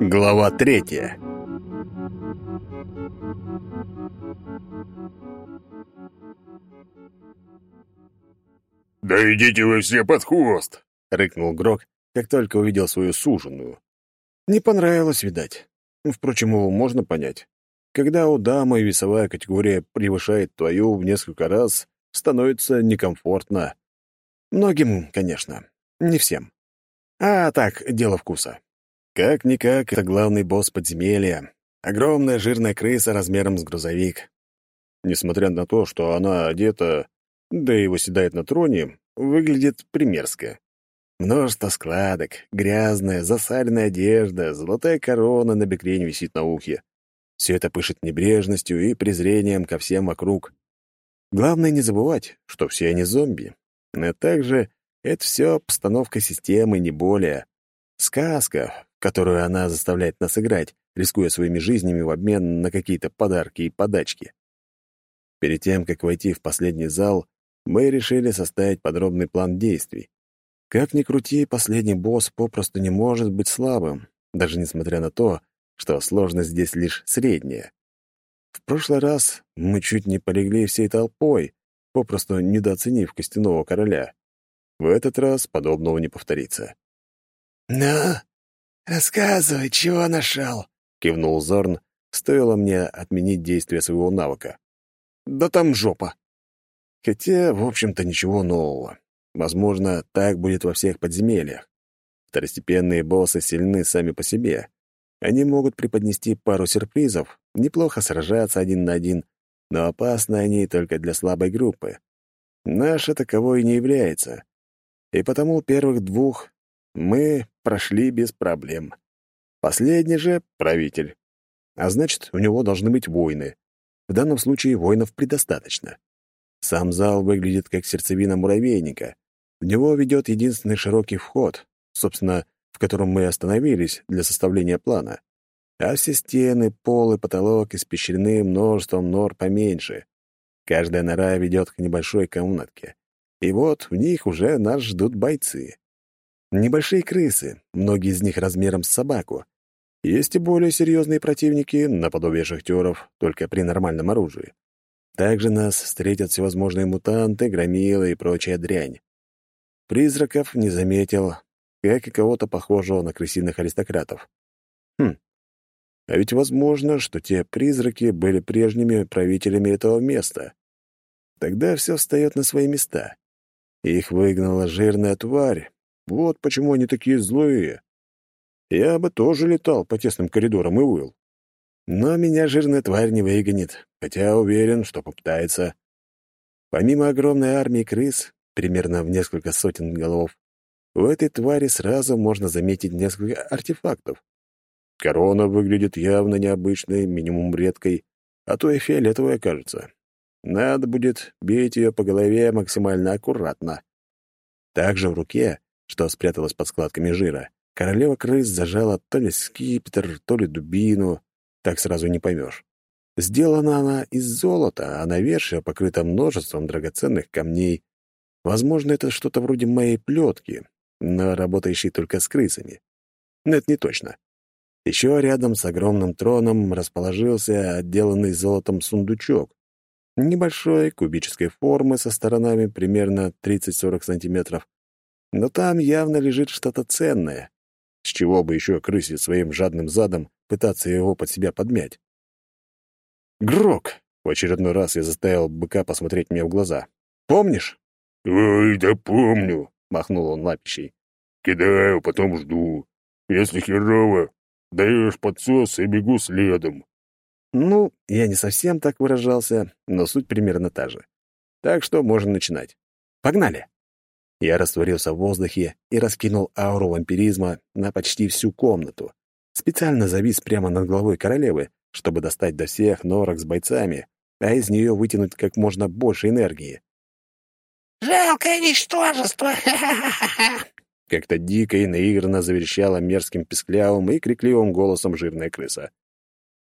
Глава третья «Да идите вы все под хвост!» — рыкнул Грок, как только увидел свою суженую. Не понравилось, видать. Впрочем, его можно понять. Когда у дамы весовая категория превышает твою в несколько раз, становится некомфортно. Многим, конечно, не всем. А так, дело вкуса. Как-никак, это главный босс подземелья. Огромная жирная крыса размером с грузовик. Несмотря на то, что она одета, да и восседает на троне, выглядит примерзко. Множество складок, грязная, засаленная одежда, золотая корона на бекрень висит на ухе. Все это пышет небрежностью и презрением ко всем вокруг. Главное не забывать, что все они зомби. А также это все постановка системы, не более. Сказка, которую она заставляет нас играть, рискуя своими жизнями в обмен на какие-то подарки и подачки. Перед тем, как войти в последний зал, мы решили составить подробный план действий. Как ни крути, последний босс попросту не может быть слабым, даже несмотря на то, что сложность здесь лишь средняя. В прошлый раз мы чуть не полегли всей толпой, попросту недооценив костяного короля. В этот раз подобного не повторится. «Ну, рассказывай, чего нашел?» — кивнул Зорн, стоило мне отменить действие своего навыка. «Да там жопа!» Хотя, в общем-то, ничего нового. Возможно, так будет во всех подземельях. Второстепенные боссы сильны сами по себе. Они могут преподнести пару сюрпризов, неплохо сражаться один на один, но опасны они только для слабой группы. Наша таковой не является. И потому первых двух мы прошли без проблем. Последний же — правитель. А значит, у него должны быть воины. В данном случае воинов предостаточно. Сам зал выглядит как сердцевина муравейника. В него ведет единственный широкий вход, собственно, в котором мы остановились для составления плана. А все стены, пол и потолок испещрены множеством нор поменьше. Каждая нора ведет к небольшой комнатке. И вот в них уже нас ждут бойцы. Небольшие крысы, многие из них размером с собаку. Есть и более серьезные противники, наподобие шахтеров, только при нормальном оружии. Также нас встретят всевозможные мутанты, громилы и прочая дрянь. Призраков не заметил, как и кого-то похожего на крысиных аристократов. Хм, а ведь возможно, что те призраки были прежними правителями этого места. Тогда все встает на свои места. Их выгнала жирная тварь. Вот почему они такие злые. Я бы тоже летал по тесным коридорам и выл. Но меня жирная тварь не выгонит, хотя уверен, что попытается. Помимо огромной армии крыс, примерно в несколько сотен голов, у этой твари сразу можно заметить несколько артефактов. Корона выглядит явно необычной, минимум редкой, а то и фиолетовая, кажется. Надо будет бить ее по голове максимально аккуратно. Также в руке, что спряталась под складками жира, королева крыс зажала то ли скипетр, то ли дубину, так сразу не поймешь. Сделана она из золота, а навершие покрыто множеством драгоценных камней. Возможно, это что-то вроде моей плетки, но работающей только с крысами. Но это не точно. Еще рядом с огромным троном расположился отделанный золотом сундучок. Небольшой, кубической формы со сторонами примерно 30-40 сантиметров. Но там явно лежит что-то ценное. С чего бы еще крысе своим жадным задом пытаться его под себя подмять? «Грок!» — в очередной раз я заставил быка посмотреть мне в глаза. «Помнишь?» «Ой, да помню!» — махнул он лапищей. «Кидаю, потом жду. Если херово, даешь подсос и бегу следом». Ну, я не совсем так выражался, но суть примерно та же. Так что можно начинать. Погнали! Я растворился в воздухе и раскинул ауру вампиризма на почти всю комнату. Специально завис прямо над головой королевы, чтобы достать до всех норок с бойцами, а из нее вытянуть как можно больше энергии. «Жалкое ничтожество! Как-то дико и наигранно заверещала мерзким песклявым и крикливым голосом жирная крыса.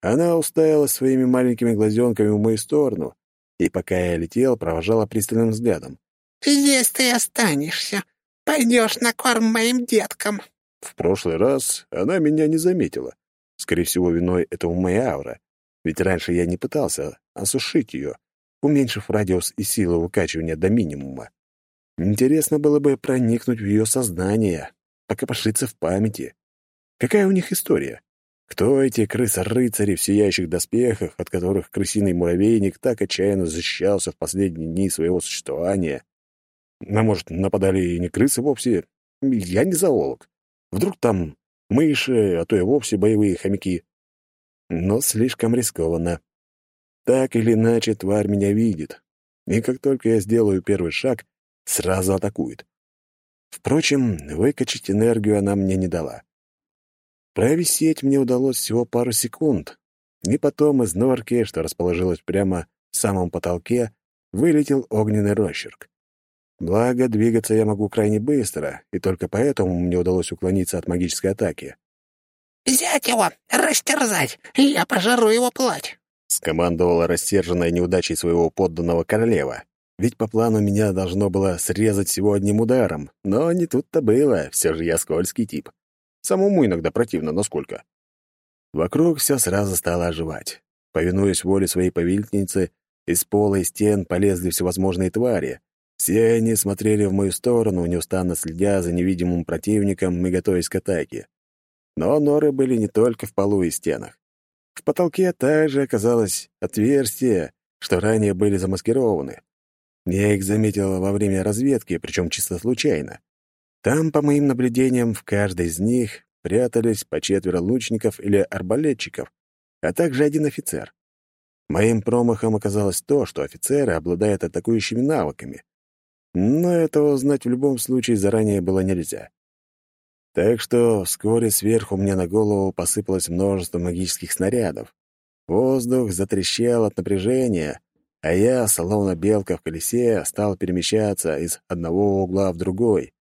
Она уставилась своими маленькими глазенками в мою сторону, и пока я летел, провожала пристальным взглядом. «Здесь ты останешься. Пойдешь на корм моим деткам». в прошлый раз она меня не заметила. Скорее всего, виной этому моя аура. Ведь раньше я не пытался осушить ее, уменьшив радиус и силу выкачивания до минимума. Интересно было бы проникнуть в ее сознание, покопошиться в памяти. Какая у них история? Кто эти крысы-рыцари в сияющих доспехах, от которых крысиный муравейник так отчаянно защищался в последние дни своего существования? А может, нападали и не крысы вовсе? Я не зоолог. Вдруг там мыши, а то и вовсе боевые хомяки. Но слишком рискованно. Так или иначе, тварь меня видит. И как только я сделаю первый шаг, сразу атакует. Впрочем, выкачать энергию она мне не дала. Провисеть мне удалось всего пару секунд, и потом из норки, что расположилась прямо в самом потолке, вылетел огненный росчерк. Благо, двигаться я могу крайне быстро, и только поэтому мне удалось уклониться от магической атаки. «Взять его! Растерзать! Я пожару его плоть!» — скомандовала рассерженная неудачей своего подданного королева. Ведь по плану меня должно было срезать всего одним ударом, но не тут-то было, все же я скользкий тип. Самому иногда противно, но сколько. Вокруг все сразу стало оживать. Повинуясь воле своей повелительницы, из пола и стен полезли всевозможные твари. Все они смотрели в мою сторону, неустанно следя за невидимым противником и готовясь к атаке. Но норы были не только в полу и стенах. В потолке также оказалось отверстия, что ранее были замаскированы. Я их заметил во время разведки, причем чисто случайно. Там, по моим наблюдениям, в каждой из них прятались по четверо лучников или арбалетчиков, а также один офицер. Моим промахом оказалось то, что офицеры обладают атакующими навыками. Но этого узнать в любом случае заранее было нельзя. Так что вскоре сверху мне на голову посыпалось множество магических снарядов. Воздух затрещал от напряжения, а я, словно белка в колесе, стал перемещаться из одного угла в другой.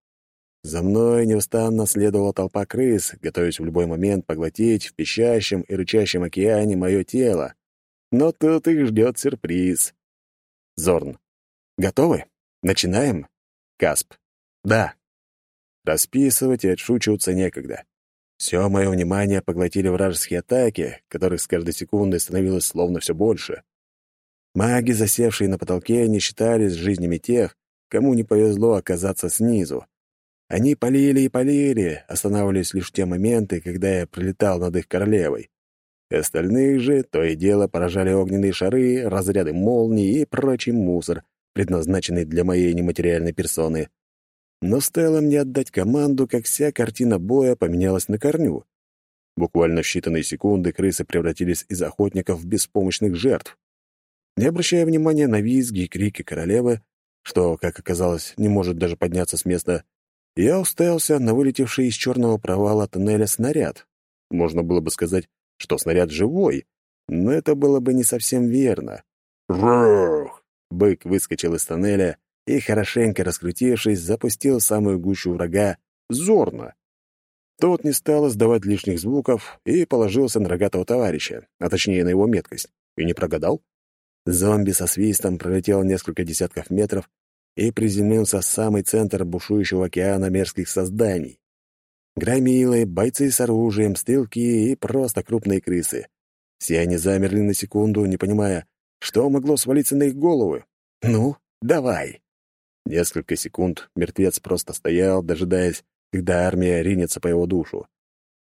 За мной неустанно следовала толпа крыс, готовясь в любой момент поглотить в пищащем и рычащем океане мое тело. Но тут их ждет сюрприз. Зорн. Готовы? Начинаем? Касп. Да. Расписывать и отшучиваться некогда. Все мое внимание поглотили вражеские атаки, которых с каждой секундой становилось словно все больше. Маги, засевшие на потолке, не считались жизнями тех, кому не повезло оказаться снизу. Они полили и полили, останавливались лишь те моменты, когда я пролетал над их королевой. Остальных же то и дело поражали огненные шары, разряды молний и прочий мусор, предназначенный для моей нематериальной персоны. Но стоило мне отдать команду, как вся картина боя поменялась на корню. Буквально в считанные секунды крысы превратились из охотников в беспомощных жертв. Не обращая внимания на визги и крики королевы, что, как оказалось, не может даже подняться с места, я уставился на вылетевший из черного провала тоннеля снаряд. Можно было бы сказать, что снаряд живой, но это было бы не совсем верно. «Рах!» Бык выскочил из тоннеля и, хорошенько раскрутившись, запустил самую гущу врага зорно. Тот не стал издавать лишних звуков и положился на рогатого товарища, а точнее на его меткость. И не прогадал. Зомби со свистом пролетел несколько десятков метров и приземлился в самый центр бушующего океана мерзких созданий. Громилы, бойцы с оружием, стрелки и просто крупные крысы. Все они замерли на секунду, не понимая, что могло свалиться на их головы. «Ну, давай!» Несколько секунд мертвец просто стоял, дожидаясь, когда армия ринется по его душу.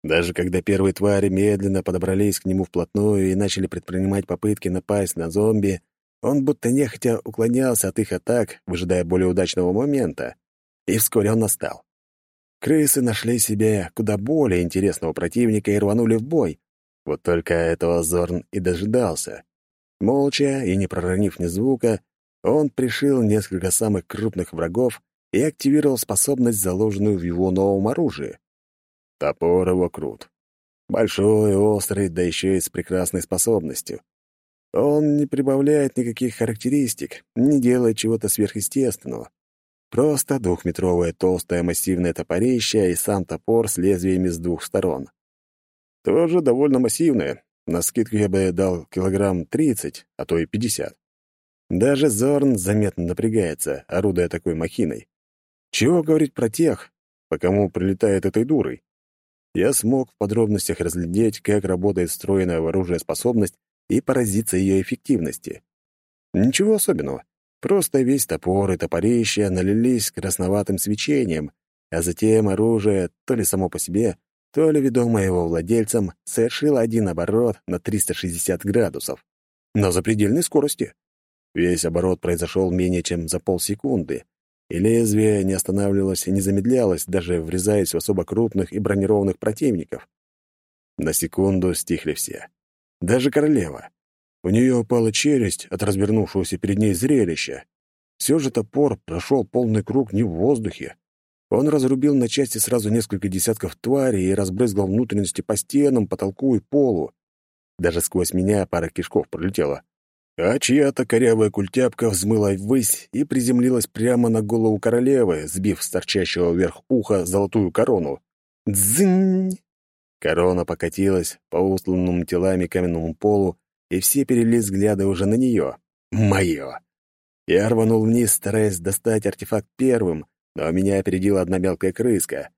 Даже когда первые твари медленно подобрались к нему вплотную и начали предпринимать попытки напасть на зомби, он будто нехотя уклонялся от их атак, выжидая более удачного момента. И вскоре он настал. Крысы нашли себе куда более интересного противника и рванули в бой. Вот только этого Зорн и дожидался. Молча и не проронив ни звука, он пришил несколько самых крупных врагов и активировал способность, заложенную в его новом оружии. Топор его крут. Большой, острый, да еще и с прекрасной способностью. Он не прибавляет никаких характеристик, не делает чего-то сверхъестественного. Просто двухметровое толстое массивное топорище и сам топор с лезвиями с двух сторон. Тоже довольно массивное. На скидку я бы дал килограмм 30, а то и 50. Даже Зорн заметно напрягается, орудуя такой махиной. Чего говорить про тех, по кому прилетает этой дурой? я смог в подробностях разглядеть, как работает встроенная в оружие способность и поразиться ее эффективности. Ничего особенного. Просто весь топор и топорище налились красноватым свечением, а затем оружие, то ли само по себе, то ли ведомое его владельцем, совершило один оборот на 360 градусов. На запредельной скорости. Весь оборот произошел менее чем за полсекунды, и лезвие не останавливалось и не замедлялось, даже врезаясь в особо крупных и бронированных противников. На секунду стихли все. Даже королева. У нее упала челюсть от развернувшегося перед ней зрелища. Все же топор прошел полный круг не в воздухе. Он разрубил на части сразу несколько десятков тварей и разбрызгал внутренности по стенам, потолку и полу. Даже сквозь меня пара кишков пролетела а чья-то корявая культяпка взмыла ввысь и приземлилась прямо на голову королевы, сбив с торчащего вверх уха золотую корону. Дзынь! Корона покатилась по устланному телами каменному полу, и все перевели взгляды уже на нее. Мое! Я рванул вниз, стараясь достать артефакт первым, но меня опередила одна мелкая крыска.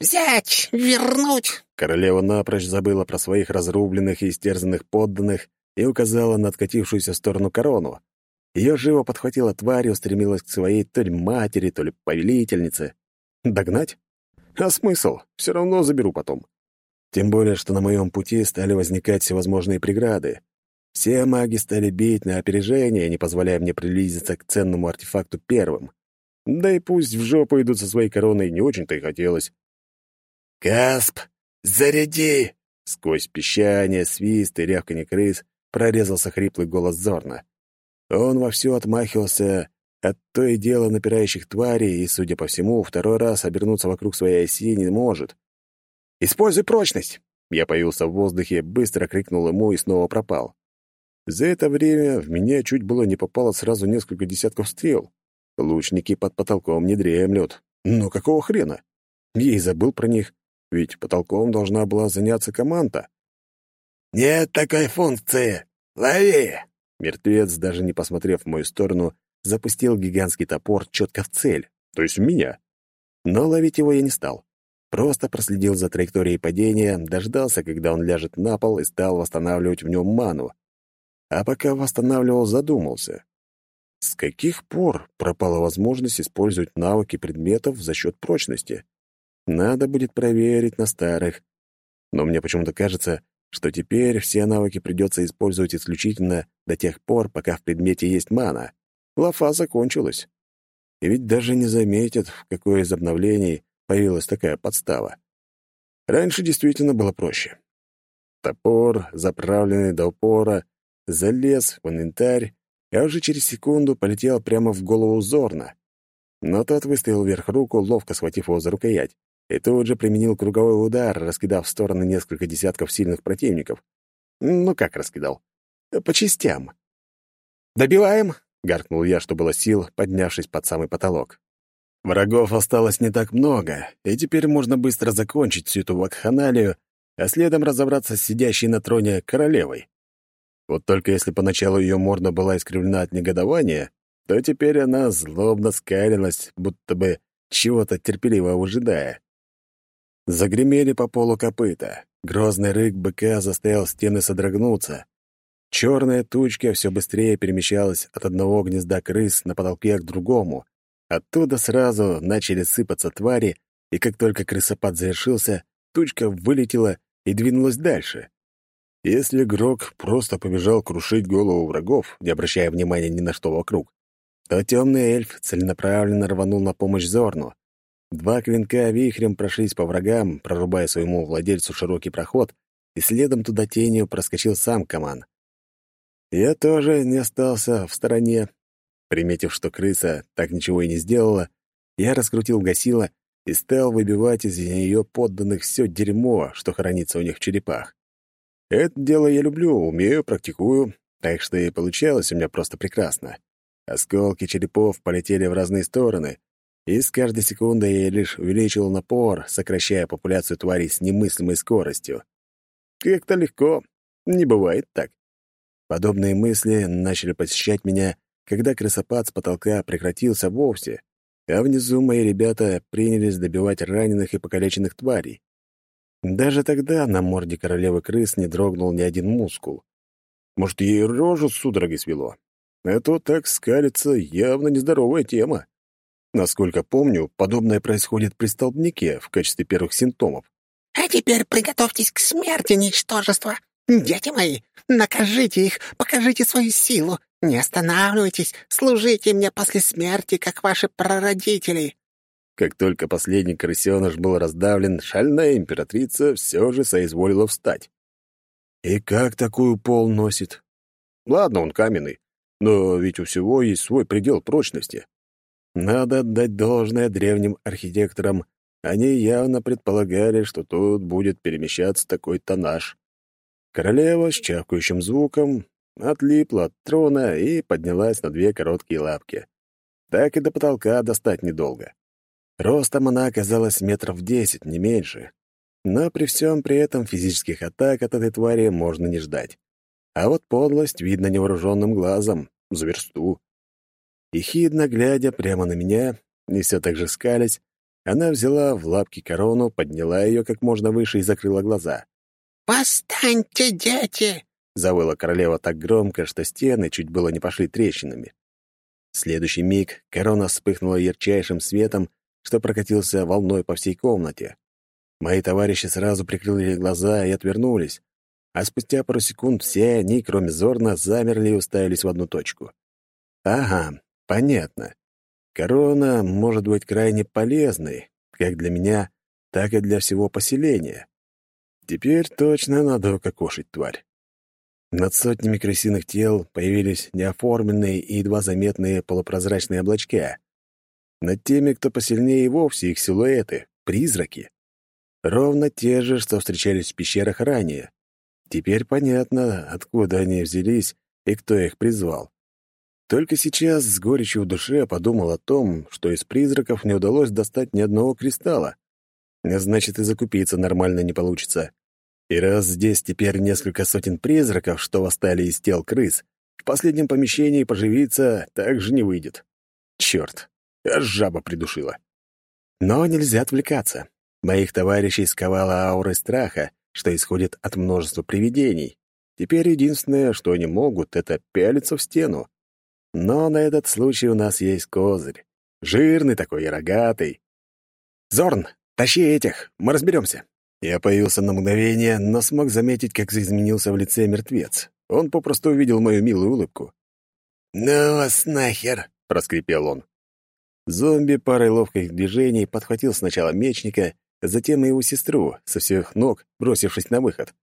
«Взять! Вернуть!» Королева напрочь забыла про своих разрубленных и истерзанных подданных и указала на откатившуюся в сторону корону. Ее живо подхватила тварь и устремилась к своей то ли матери, то ли повелительнице. Догнать? А смысл? Все равно заберу потом. Тем более, что на моем пути стали возникать всевозможные преграды. Все маги стали бить на опережение, не позволяя мне приблизиться к ценному артефакту первым. Да и пусть в жопу идут со своей короной, не очень-то и хотелось. «Касп, заряди!» Сквозь пищание, свист и рявканье крыс прорезался хриплый голос Зорна. Он вовсю отмахивался от то и дело напирающих тварей и, судя по всему, второй раз обернуться вокруг своей оси не может. «Используй прочность!» Я появился в воздухе, быстро крикнул ему и снова пропал. За это время в меня чуть было не попало сразу несколько десятков стрел. Лучники под потолком не дремлют. Но какого хрена? Я и забыл про них, ведь потолком должна была заняться команда. «Нет такой функции! Лови!» Мертвец, даже не посмотрев в мою сторону, запустил гигантский топор четко в цель, то есть в меня. Но ловить его я не стал. Просто проследил за траекторией падения, дождался, когда он ляжет на пол и стал восстанавливать в нем ману. А пока восстанавливал, задумался. С каких пор пропала возможность использовать навыки предметов за счет прочности? Надо будет проверить на старых. Но мне почему-то кажется, что теперь все навыки придется использовать исключительно до тех пор, пока в предмете есть мана. Лафа закончилась. И ведь даже не заметят, в какое из обновлений появилась такая подстава. Раньше действительно было проще. Топор, заправленный до упора, залез в инвентарь, а уже через секунду полетел прямо в голову Зорна. Но тот выставил вверх руку, ловко схватив его за рукоять и тут же применил круговой удар, раскидав в стороны несколько десятков сильных противников. Ну как раскидал? По частям. «Добиваем!» — гаркнул я, что было сил, поднявшись под самый потолок. Врагов осталось не так много, и теперь можно быстро закончить всю эту вакханалию, а следом разобраться с сидящей на троне королевой. Вот только если поначалу ее морда была искривлена от негодования, то теперь она злобно скалилась, будто бы чего-то терпеливо ожидая. Загремели по полу копыта. Грозный рык быка заставил стены содрогнуться. Черная тучка все быстрее перемещалась от одного гнезда крыс на потолке к другому. Оттуда сразу начали сыпаться твари, и как только крысопад завершился, тучка вылетела и двинулась дальше. Если Грок просто побежал крушить голову врагов, не обращая внимания ни на что вокруг, то темный эльф целенаправленно рванул на помощь Зорну. Два клинка вихрем прошлись по врагам, прорубая своему владельцу широкий проход, и следом туда тенью проскочил сам Каман. Я тоже не остался в стороне. Приметив, что крыса так ничего и не сделала, я раскрутил гасила и стал выбивать из нее подданных все дерьмо, что хранится у них в черепах. Это дело я люблю, умею, практикую, так что и получалось у меня просто прекрасно. Осколки черепов полетели в разные стороны, и с каждой секундой я лишь увеличивал напор, сокращая популяцию тварей с немыслимой скоростью. Как-то легко. Не бывает так. Подобные мысли начали посещать меня, когда крысопад с потолка прекратился вовсе, а внизу мои ребята принялись добивать раненых и покалеченных тварей. Даже тогда на морде королевы крыс не дрогнул ни один мускул. Может, ей рожу с судорогой свело. Это так скалится явно нездоровая тема. Насколько помню, подобное происходит при столбнике в качестве первых симптомов. «А теперь приготовьтесь к смерти, ничтожество! Дети мои, накажите их, покажите свою силу! Не останавливайтесь, служите мне после смерти, как ваши прародители!» Как только последний крысеныш был раздавлен, шальная императрица все же соизволила встать. И как такую пол носит? Ладно, он каменный, но ведь у всего есть свой предел прочности. Надо отдать должное древним архитекторам. Они явно предполагали, что тут будет перемещаться такой тоннаж. Королева с чавкающим звуком отлипла от трона и поднялась на две короткие лапки. Так и до потолка достать недолго. Ростом она оказалась метров десять, не меньше. Но при всем при этом физических атак от этой твари можно не ждать. А вот подлость видно невооруженным глазом, за версту. Ехидно глядя прямо на меня, не все так же скались, она взяла в лапки корону, подняла ее как можно выше и закрыла глаза. «Восстаньте, дети!» — завыла королева так громко, что стены чуть было не пошли трещинами. В следующий миг корона вспыхнула ярчайшим светом, что прокатился волной по всей комнате. Мои товарищи сразу прикрыли глаза и отвернулись, а спустя пару секунд все они, кроме Зорна, замерли и уставились в одну точку. Ага, понятно. Корона может быть крайне полезной, как для меня, так и для всего поселения. Теперь точно надо укокошить тварь. Над сотнями крысиных тел появились неоформленные и едва заметные полупрозрачные облачка. Над теми, кто посильнее, и вовсе их силуэты, призраки. Ровно те же, что встречались в пещерах ранее. Теперь понятно, откуда они взялись и кто их призвал. Только сейчас с горечью в душе подумал о том, что из призраков не удалось достать ни одного кристалла. Значит, и закупиться нормально не получится. И раз здесь теперь несколько сотен призраков, что восстали из тел крыс, в последнем помещении поживиться также не выйдет. Черт, аж жаба придушила. Но нельзя отвлекаться. Моих товарищей сковала аура страха, что исходит от множества привидений. Теперь единственное, что они могут, это пялиться в стену. Но на этот случай у нас есть козырь. Жирный такой и рогатый. «Зорн, тащи этих, мы разберемся». Я появился на мгновение, но смог заметить, как изменился в лице мертвец. Он попросту увидел мою милую улыбку. «Ну вас нахер!» — проскрипел он. Зомби парой ловких движений подхватил сначала мечника, затем и его сестру, со всех ног, бросившись на выход.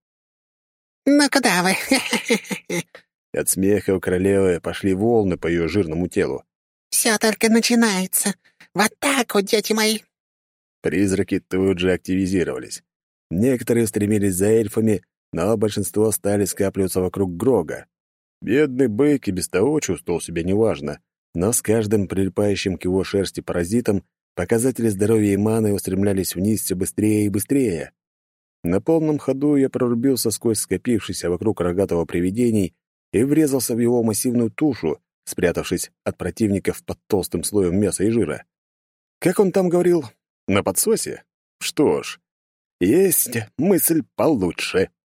«Ну куда вы?» От смеха у королевы пошли волны по ее жирному телу. «Все только начинается. В атаку, дети мои!» Призраки тут же активизировались. Некоторые стремились за эльфами, но большинство стали скапливаться вокруг Грога. Бедный бык и без того чувствовал себя неважно, но с каждым прилипающим к его шерсти паразитом показатели здоровья и маны устремлялись вниз все быстрее и быстрее. На полном ходу я прорубился сквозь скопившийся вокруг рогатого привидений и врезался в его массивную тушу, спрятавшись от противников под толстым слоем мяса и жира. Как он там говорил? На подсосе? Что ж, есть мысль получше.